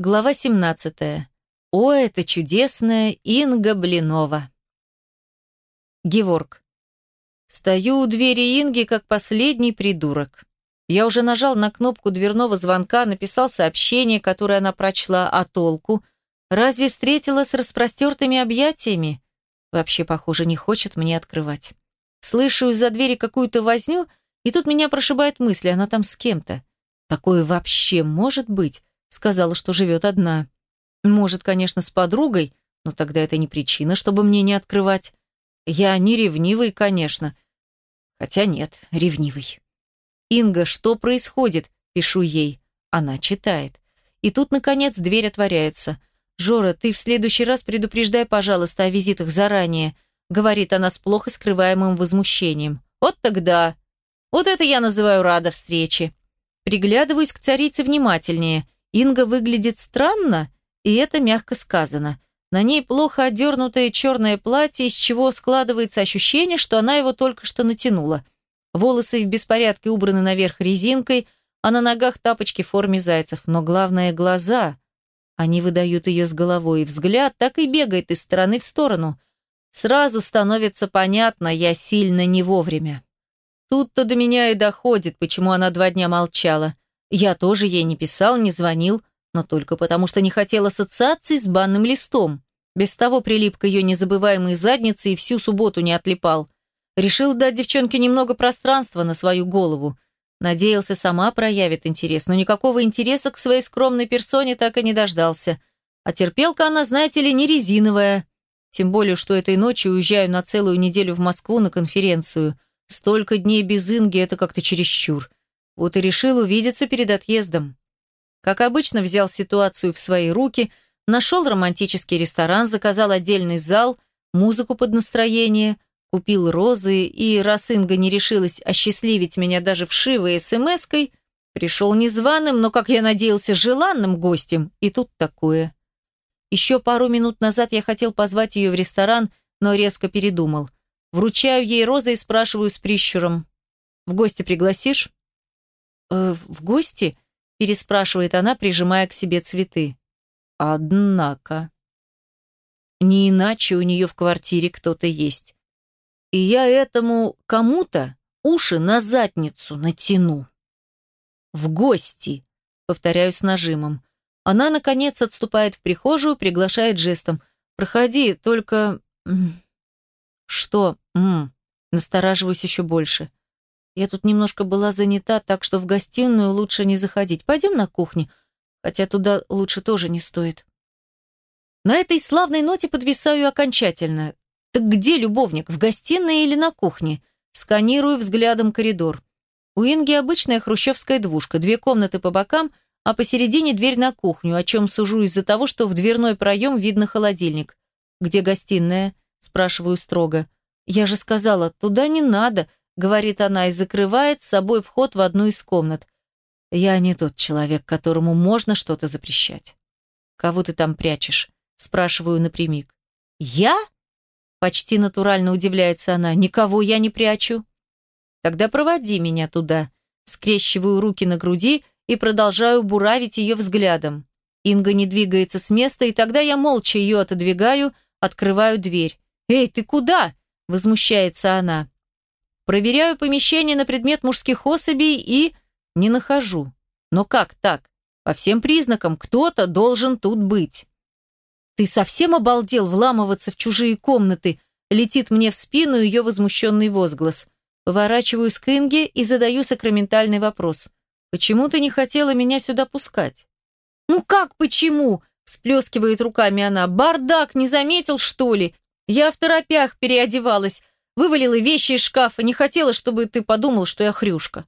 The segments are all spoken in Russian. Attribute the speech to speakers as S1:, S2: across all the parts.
S1: Глава 17. О, это чудесная Инга Блинова. Геворг. Стою у двери Инги, как последний придурок. Я уже нажал на кнопку дверного звонка, написал сообщение, которое она прочла, а толку? Разве встретила с распростертыми объятиями? Вообще, похоже, не хочет мне открывать. Слышу из-за двери какую-то возню, и тут меня прошибает мысль, она там с кем-то. Такое вообще может быть? Сказала, что живет одна. Может, конечно, с подругой, но тогда это не причина, чтобы мне не открывать. Я не ревнивый, конечно. Хотя нет, ревнивый. «Инга, что происходит?» – пишу ей. Она читает. И тут, наконец, дверь отворяется. «Жора, ты в следующий раз предупреждай, пожалуйста, о визитах заранее», – говорит она с плохо скрываемым возмущением. «Вот тогда. Вот это я называю рада встрече». Приглядываюсь к царице внимательнее – Инга выглядит странно, и это мягко сказано. На ней плохо одернутое черное платье, из чего складывается ощущение, что она его только что натянула. Волосы в беспорядке убраны наверх резинкой, а на ногах тапочки в форме зайцев. Но главное – глаза. Они выдают ее с головой, и взгляд так и бегает из стороны в сторону. Сразу становится понятно, я сильно не вовремя. Тут-то до меня и доходит, почему она два дня молчала. Я тоже ей не писал, не звонил, но только потому, что не хотел ассоциаций с банным листом. Без того прилип к ее незабываемой заднице и всю субботу не отлипал. Решил дать девчонке немного пространства на свою голову. Надеялся, сама проявит интерес, но никакого интереса к своей скромной персоне так и не дождался. А терпелка она, знаете ли, не резиновая. Тем более, что этой ночью уезжаю на целую неделю в Москву на конференцию. Столько дней без Инги – это как-то чересчур. Вот и решил увидеться перед отъездом. Как обычно, взял ситуацию в свои руки, нашел романтический ресторан, заказал отдельный зал, музыку под настроение, купил розы и, раз Инга не решилась осчастливить меня даже вшивой смс-кой, пришел незваным, но, как я надеялся, желанным гостем, и тут такое. Еще пару минут назад я хотел позвать ее в ресторан, но резко передумал. Вручаю ей розы и спрашиваю с прищуром. «В гости пригласишь?» «Э, «В гости?» – переспрашивает она, прижимая к себе цветы. «Однако...» Не иначе у нее в квартире кто-то есть. И я этому кому-то уши на задницу натяну. «В гости!» – повторяю с нажимом. Она, наконец, отступает в прихожую, приглашает жестом. «Проходи, только...» «Что?» М Настораживаюсь еще больше. Я тут немножко была занята, так что в гостиную лучше не заходить. Пойдем на кухню, хотя туда лучше тоже не стоит. На этой славной ноте подвисаю окончательно. Так где любовник, в гостиной или на кухне? Сканирую взглядом коридор. У Инги обычная хрущевская двушка, две комнаты по бокам, а посередине дверь на кухню, о чем сужу из-за того, что в дверной проем видно холодильник. «Где гостиная?» – спрашиваю строго. «Я же сказала, туда не надо», говорит она и закрывает с собой вход в одну из комнат. Я не тот человек, которому можно что-то запрещать. Кого ты там прячешь? Спрашиваю напрямик. Я? Почти натурально удивляется она. Никого я не прячу. Тогда проводи меня туда. Скрещиваю руки на груди и продолжаю буравить ее взглядом. Инга не двигается с места, и тогда я молча ее отодвигаю, открываю дверь. «Эй, ты куда?» – возмущается она. Проверяю помещение на предмет мужских особей и... не нахожу. Но как так? По всем признакам кто-то должен тут быть. «Ты совсем обалдел вламываться в чужие комнаты?» Летит мне в спину ее возмущенный возглас. Поворачиваюсь к Инге и задаю сакраментальный вопрос. «Почему ты не хотела меня сюда пускать?» «Ну как почему?» – всплескивает руками она. «Бардак, не заметил, что ли? Я в торопях переодевалась. Вывалила вещи из шкафа, не хотела, чтобы ты подумал, что я хрюшка.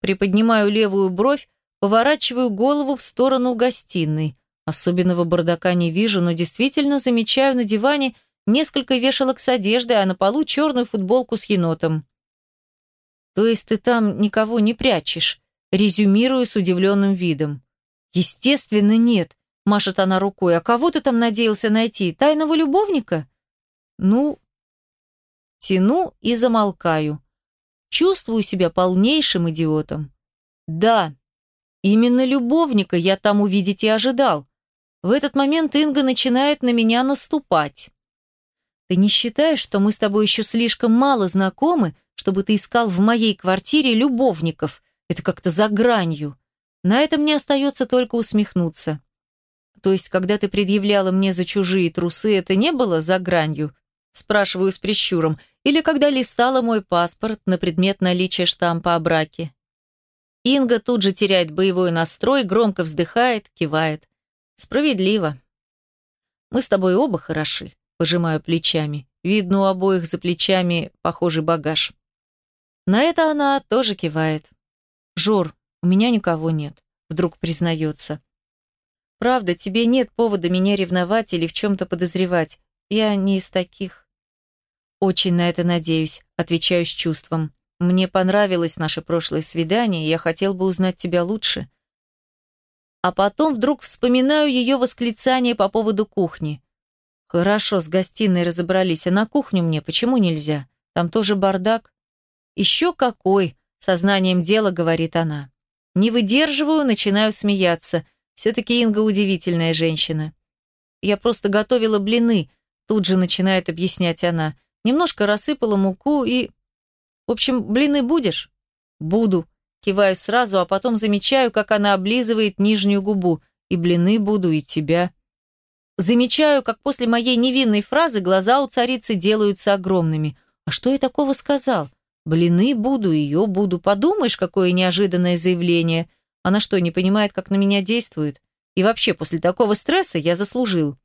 S1: Приподнимаю левую бровь, поворачиваю голову в сторону гостиной. Особенного бардака не вижу, но действительно замечаю на диване несколько вешалок с одеждой, а на полу черную футболку с енотом. То есть ты там никого не прячешь? Резюмирую с удивленным видом. Естественно, нет, машет она рукой. А кого ты там надеялся найти? Тайного любовника? Ну, Тяну и замолкаю. Чувствую себя полнейшим идиотом. Да, именно любовника я там увидеть и ожидал. В этот момент Инга начинает на меня наступать. Ты не считаешь, что мы с тобой еще слишком мало знакомы, чтобы ты искал в моей квартире любовников? Это как-то за гранью. На это мне остается только усмехнуться. То есть, когда ты предъявляла мне за чужие трусы, это не было за гранью? Спрашиваю с прищуром. Или когда листала мой паспорт на предмет наличия штампа о браке? Инга тут же теряет боевой настрой, громко вздыхает, кивает. Справедливо. Мы с тобой оба хороши, пожимаю плечами. Видно, у обоих за плечами похожий багаж. На это она тоже кивает. Жор, у меня никого нет, вдруг признается. Правда, тебе нет повода меня ревновать или в чем-то подозревать. Я не из таких. Очень на это надеюсь, отвечаю с чувством. Мне понравилось наше прошлое свидание, я хотел бы узнать тебя лучше. А потом вдруг вспоминаю ее восклицание по поводу кухни. Хорошо, с гостиной разобрались, а на кухню мне почему нельзя? Там тоже бардак. Еще какой, сознанием дела, говорит она. Не выдерживаю, начинаю смеяться. Все-таки Инга удивительная женщина. Я просто готовила блины, тут же начинает объяснять она. Немножко рассыпала муку и... В общем, блины будешь? Буду. Киваю сразу, а потом замечаю, как она облизывает нижнюю губу. И блины буду, и тебя. Замечаю, как после моей невинной фразы глаза у царицы делаются огромными. А что я такого сказал? Блины буду, ее буду. Подумаешь, какое неожиданное заявление. Она что, не понимает, как на меня действует? И вообще, после такого стресса я заслужил.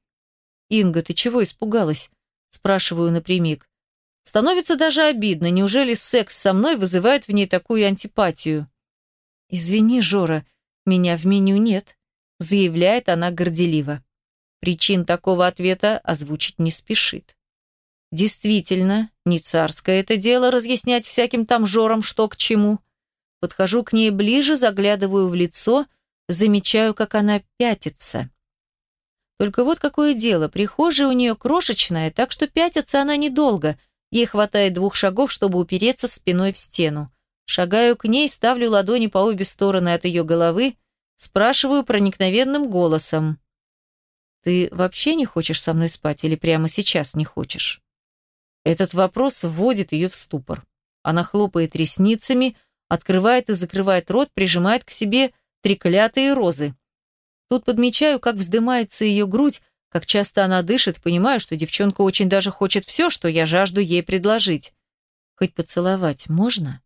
S1: «Инга, ты чего испугалась?» Спрашиваю напрямик. Становится даже обидно. Неужели секс со мной вызывает в ней такую антипатию? «Извини, Жора, меня в меню нет», — заявляет она горделиво. Причин такого ответа озвучить не спешит. Действительно, не царское это дело разъяснять всяким там Жорам, что к чему. Подхожу к ней ближе, заглядываю в лицо, замечаю, как она пятится. Только вот какое дело, прихожая у нее крошечная, так что пятится она недолго — Ей хватает двух шагов, чтобы упереться спиной в стену. Шагаю к ней, ставлю ладони по обе стороны от ее головы, спрашиваю проникновенным голосом. «Ты вообще не хочешь со мной спать или прямо сейчас не хочешь?» Этот вопрос вводит ее в ступор. Она хлопает ресницами, открывает и закрывает рот, прижимает к себе треклятые розы. Тут подмечаю, как вздымается ее грудь, как часто она дышит, понимаю, что девчонка очень даже хочет все, что я жажду ей предложить. Хоть поцеловать можно?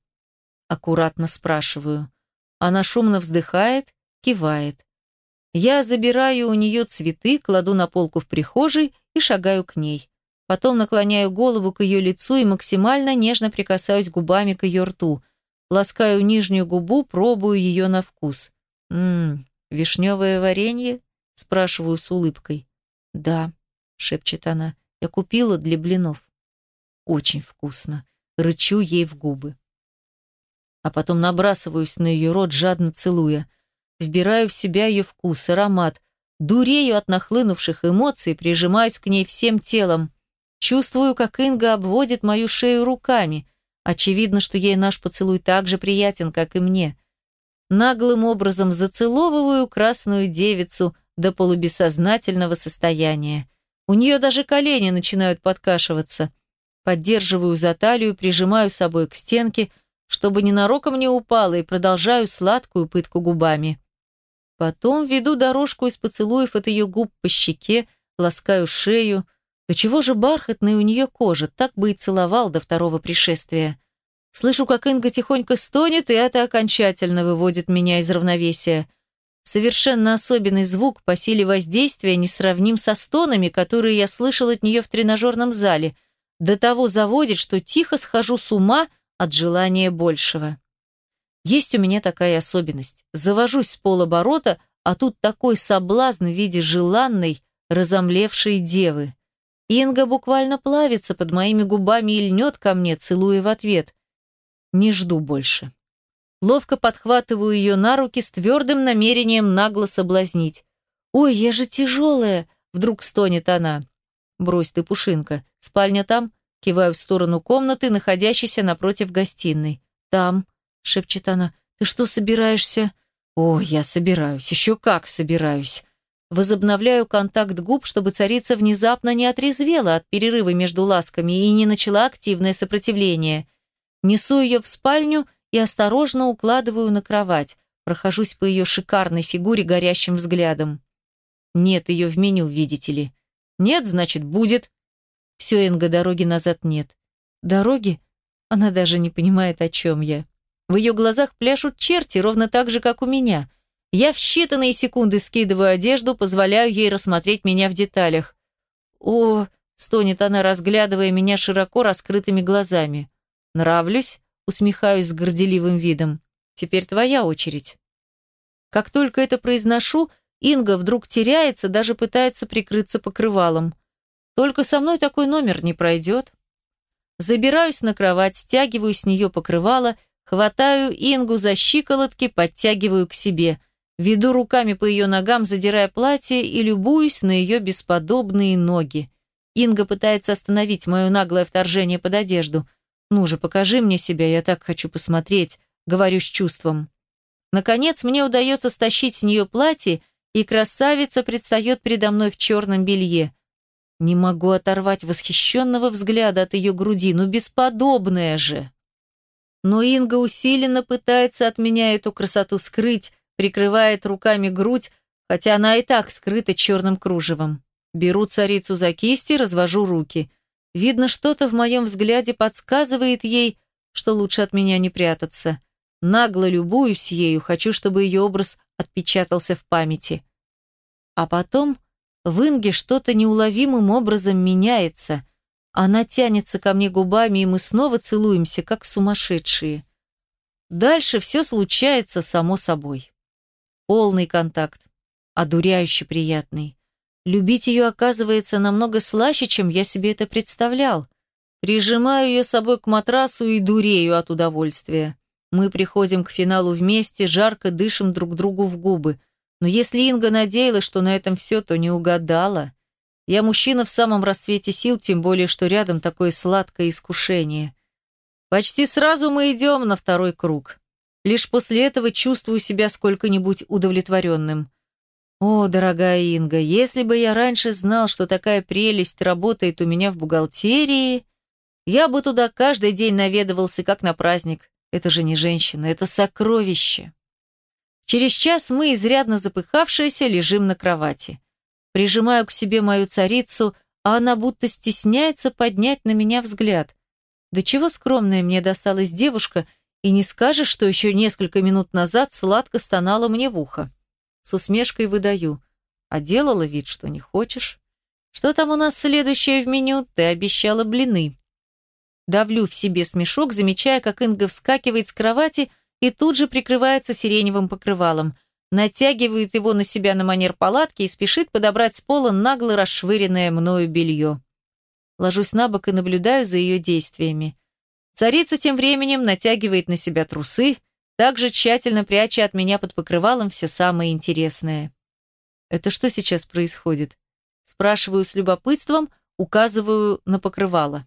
S1: Аккуратно спрашиваю. Она шумно вздыхает, кивает. Я забираю у нее цветы, кладу на полку в прихожей и шагаю к ней. Потом наклоняю голову к ее лицу и максимально нежно прикасаюсь губами к ее рту. Ласкаю нижнюю губу, пробую ее на вкус. «Ммм, вишневое варенье?» – спрашиваю с улыбкой. «Да», — шепчет она, — «я купила для блинов». «Очень вкусно». Рычу ей в губы. А потом набрасываюсь на ее рот, жадно целуя. Вбираю в себя ее вкус, аромат. Дурею от нахлынувших эмоций, прижимаюсь к ней всем телом. Чувствую, как Инга обводит мою шею руками. Очевидно, что ей наш поцелуй так же приятен, как и мне. Наглым образом зацеловываю красную девицу, до полубессознательного состояния. У нее даже колени начинают подкашиваться. Поддерживаю за талию, прижимаю собой к стенке, чтобы ненароком не упала, и продолжаю сладкую пытку губами. Потом веду дорожку из поцелуев от ее губ по щеке, ласкаю шею. Да чего же бархатная у нее кожа, так бы и целовал до второго пришествия. Слышу, как Инга тихонько стонет, и это окончательно выводит меня из равновесия. Совершенно особенный звук по силе воздействия несравним со стонами, которые я слышал от нее в тренажерном зале. До того заводит, что тихо схожу с ума от желания большего. Есть у меня такая особенность. Завожусь с полоборота, а тут такой соблазн в виде желанной, разомлевшей девы. Инга буквально плавится под моими губами и льнет ко мне, целуя в ответ. Не жду больше. Ловко подхватываю ее на руки с твердым намерением нагло соблазнить. «Ой, я же тяжелая!» — вдруг стонет она. «Брось ты, Пушинка. Спальня там?» Киваю в сторону комнаты, находящейся напротив гостиной. «Там», — шепчет она. «Ты что собираешься?» «О, я собираюсь. Еще как собираюсь». Возобновляю контакт губ, чтобы царица внезапно не отрезвела от перерыва между ласками и не начала активное сопротивление. Несу ее в спальню и осторожно укладываю на кровать. Прохожусь по ее шикарной фигуре горящим взглядом. Нет ее в меню, видите ли. Нет, значит, будет. Все, Энга, дороги назад нет. Дороги? Она даже не понимает, о чем я. В ее глазах пляшут черти, ровно так же, как у меня. Я в считанные секунды скидываю одежду, позволяю ей рассмотреть меня в деталях. «О!» – стонет она, разглядывая меня широко раскрытыми глазами. «Нравлюсь?» – усмехаюсь с горделивым видом. «Теперь твоя очередь». Как только это произношу, Инга вдруг теряется, даже пытается прикрыться покрывалом. Только со мной такой номер не пройдет. Забираюсь на кровать, стягиваю с нее покрывало, хватаю Ингу за щиколотки, подтягиваю к себе – Веду руками по ее ногам, задирая платье и любуюсь на ее бесподобные ноги. Инга пытается остановить мое наглое вторжение под одежду. «Ну же, покажи мне себя, я так хочу посмотреть», — говорю с чувством. Наконец, мне удается стащить с нее платье, и красавица предстает передо мной в черном белье. Не могу оторвать восхищенного взгляда от ее груди, ну бесподобная же. Но Инга усиленно пытается от меня эту красоту скрыть, прикрывает руками грудь, хотя она и так скрыта черным кружевом. Беру царицу за кисти, развожу руки. Видно, что-то в моем взгляде подсказывает ей, что лучше от меня не прятаться. Нагло любуюсь ею, хочу, чтобы ее образ отпечатался в памяти. А потом в Инге что-то неуловимым образом меняется. Она тянется ко мне губами, и мы снова целуемся, как сумасшедшие. Дальше все случается само собой. Полный контакт. Одуряюще приятный. Любить ее оказывается намного слаще, чем я себе это представлял. Прижимаю ее собой к матрасу и дурею от удовольствия. Мы приходим к финалу вместе, жарко дышим друг другу в губы. Но если Инга надеялась, что на этом все, то не угадала. Я мужчина в самом расцвете сил, тем более, что рядом такое сладкое искушение. Почти сразу мы идем на второй круг. Лишь после этого чувствую себя сколько-нибудь удовлетворенным. О, дорогая Инга, если бы я раньше знал, что такая прелесть работает у меня в бухгалтерии, я бы туда каждый день наведывался, как на праздник. Это же не женщина, это сокровище. Через час мы, изрядно запыхавшиеся, лежим на кровати. Прижимаю к себе мою царицу, а она будто стесняется поднять на меня взгляд. Да чего скромная мне досталась девушка, и не скажешь, что еще несколько минут назад сладко стонала мне в ухо. С усмешкой выдаю. А делала вид, что не хочешь. Что там у нас следующее в меню? Ты обещала блины. Давлю в себе смешок, замечая, как Инга вскакивает с кровати и тут же прикрывается сиреневым покрывалом, натягивает его на себя на манер палатки и спешит подобрать с пола нагло расшвыренное мною белье. Ложусь на бок и наблюдаю за ее действиями. Царица тем временем натягивает на себя трусы, также тщательно пряча от меня под покрывалом все самое интересное. «Это что сейчас происходит?» Спрашиваю с любопытством, указываю на покрывало.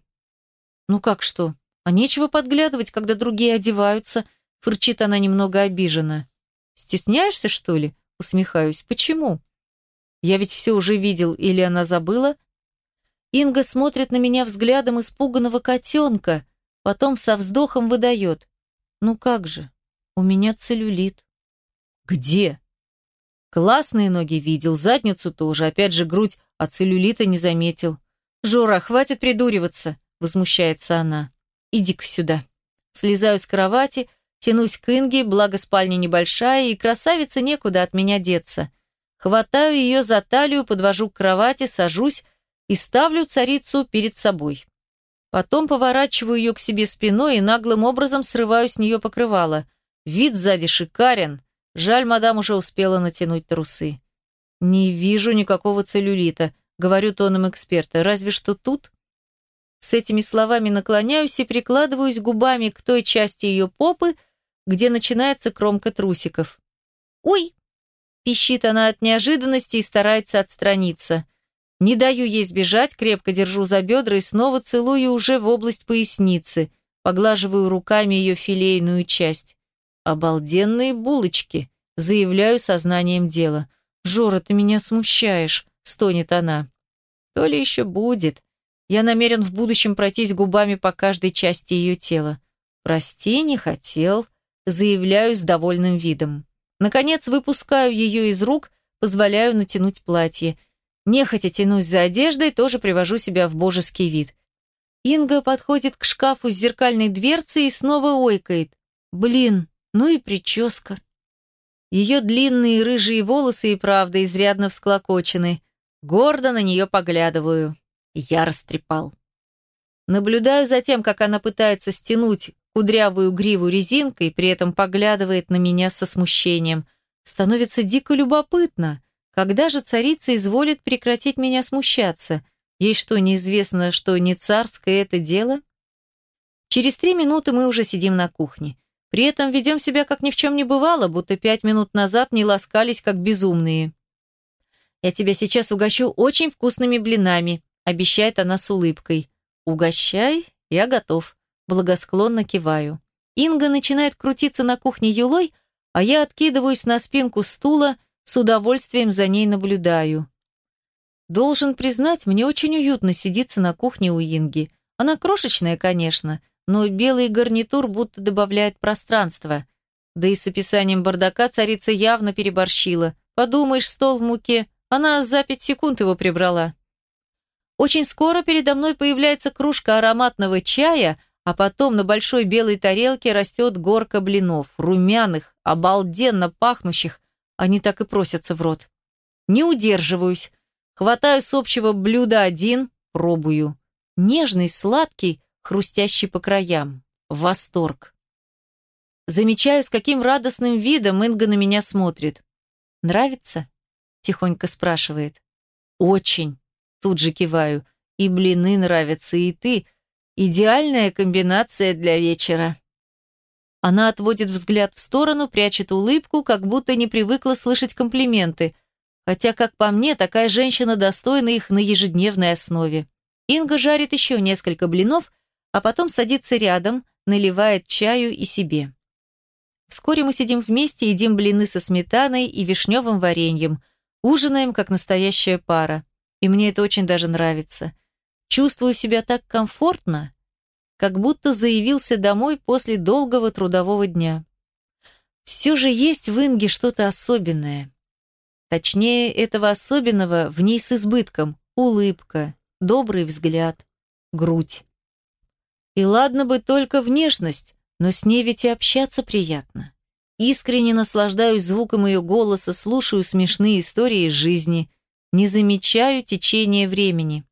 S1: «Ну как что? А нечего подглядывать, когда другие одеваются», фырчит она немного обиженно. «Стесняешься, что ли?» Усмехаюсь. «Почему?» «Я ведь все уже видел, или она забыла?» Инга смотрит на меня взглядом испуганного котенка, Потом со вздохом выдает. «Ну как же, у меня целлюлит». «Где?» Классные ноги видел, задницу тоже, опять же грудь, а целлюлита не заметил. «Жора, хватит придуриваться», — возмущается она. «Иди-ка сюда». Слезаю с кровати, тянусь к Инге, благо спальня небольшая, и красавице некуда от меня деться. Хватаю ее за талию, подвожу к кровати, сажусь и ставлю царицу перед собой. Потом поворачиваю ее к себе спиной и наглым образом срываю с нее покрывало. Вид сзади шикарен. Жаль, мадам уже успела натянуть трусы. «Не вижу никакого целлюлита», — говорю тоном эксперта. «Разве что тут?» С этими словами наклоняюсь и прикладываюсь губами к той части ее попы, где начинается кромка трусиков. «Ой!» – пищит она от неожиданности и старается отстраниться. Не даю ей сбежать, крепко держу за бедра и снова целую уже в область поясницы, поглаживаю руками ее филейную часть. Обалденные булочки, заявляю сознанием дела. «Жора, ты меня смущаешь», — стонет она. «То ли еще будет. Я намерен в будущем пройтись губами по каждой части ее тела. Прости, не хотел», — заявляю с довольным видом. Наконец выпускаю ее из рук, позволяю натянуть платье. Нехотя тянусь за одеждой, тоже привожу себя в божеский вид. Инга подходит к шкафу с зеркальной дверцей и снова ойкает. Блин, ну и прическа. Ее длинные рыжие волосы и правда изрядно всклокочены. Гордо на нее поглядываю. Я растрепал. Наблюдаю за тем, как она пытается стянуть кудрявую гриву резинкой, при этом поглядывает на меня со смущением. Становится дико любопытно. Когда же царица изволит прекратить меня смущаться? Ей что, неизвестно, что не царское это дело? Через три минуты мы уже сидим на кухне. При этом ведем себя, как ни в чем не бывало, будто пять минут назад не ласкались, как безумные. «Я тебя сейчас угощу очень вкусными блинами», – обещает она с улыбкой. «Угощай, я готов», – благосклонно киваю. Инга начинает крутиться на кухне юлой, а я откидываюсь на спинку стула, с удовольствием за ней наблюдаю. Должен признать, мне очень уютно сидится на кухне у Инги. Она крошечная, конечно, но белый гарнитур будто добавляет пространства. Да и с описанием бардака царица явно переборщила. Подумаешь, стол в муке, она за пять секунд его прибрала. Очень скоро передо мной появляется кружка ароматного чая, а потом на большой белой тарелке растет горка блинов, румяных, обалденно пахнущих, они так и просятся в рот. Не удерживаюсь, хватаю с общего блюда один, пробую. Нежный, сладкий, хрустящий по краям. Восторг. Замечаю, с каким радостным видом Инга на меня смотрит. «Нравится?» – тихонько спрашивает. «Очень», – тут же киваю. «И блины нравятся, и ты. Идеальная комбинация для вечера». Она отводит взгляд в сторону, прячет улыбку, как будто не привыкла слышать комплименты. Хотя, как по мне, такая женщина достойна их на ежедневной основе. Инга жарит еще несколько блинов, а потом садится рядом, наливает чаю и себе. Вскоре мы сидим вместе, едим блины со сметаной и вишневым вареньем, ужинаем, как настоящая пара. И мне это очень даже нравится. Чувствую себя так комфортно, как будто заявился домой после долгого трудового дня. Все же есть в Инге что-то особенное. Точнее, этого особенного в ней с избытком. Улыбка, добрый взгляд, грудь. И ладно бы только внешность, но с ней ведь и общаться приятно. Искренне наслаждаюсь звуком ее голоса, слушаю смешные истории из жизни, не замечаю течения времени.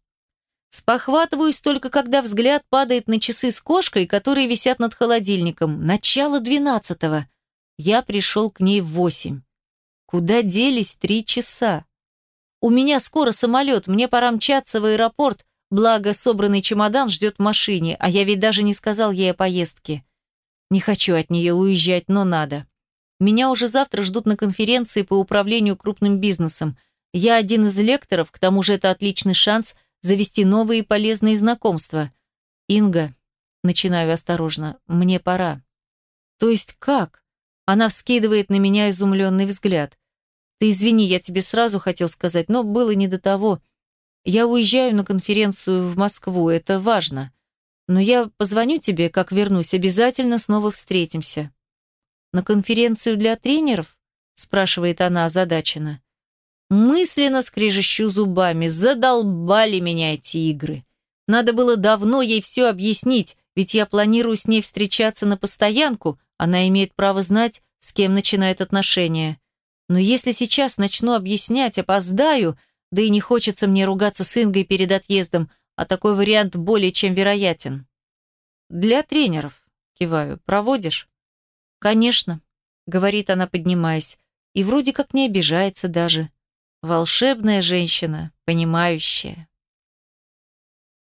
S1: Спохватываюсь только, когда взгляд падает на часы с кошкой, которые висят над холодильником. Начало двенадцатого. Я пришел к ней в восемь. Куда делись три часа? У меня скоро самолет, мне пора мчаться в аэропорт, Благо, собранный чемодан ждет в машине, а я ведь даже не сказал ей о поездке. Не хочу от нее уезжать, но надо. Меня уже завтра ждут на конференции по управлению крупным бизнесом. Я один из лекторов, к тому же это отличный шанс завести новые полезные знакомства. Инга, начинаю осторожно, мне пора. То есть как? Она вскидывает на меня изумленный взгляд. Ты извини, я тебе сразу хотел сказать, но было не до того. Я уезжаю на конференцию в Москву, это важно. Но я позвоню тебе, как вернусь, обязательно снова встретимся. На конференцию для тренеров? спрашивает она озадаченно. Мысленно скрежещу зубами, задолбали меня эти игры. Надо было давно ей все объяснить, ведь я планирую с ней встречаться на постоянку, она имеет право знать, с кем начинает отношения. Но если сейчас начну объяснять, опоздаю, да и не хочется мне ругаться с Ингой перед отъездом, а такой вариант более чем вероятен. Для тренеров, киваю, проводишь? Конечно, говорит она, поднимаясь, и вроде как не обижается даже. Волшебная женщина, понимающая.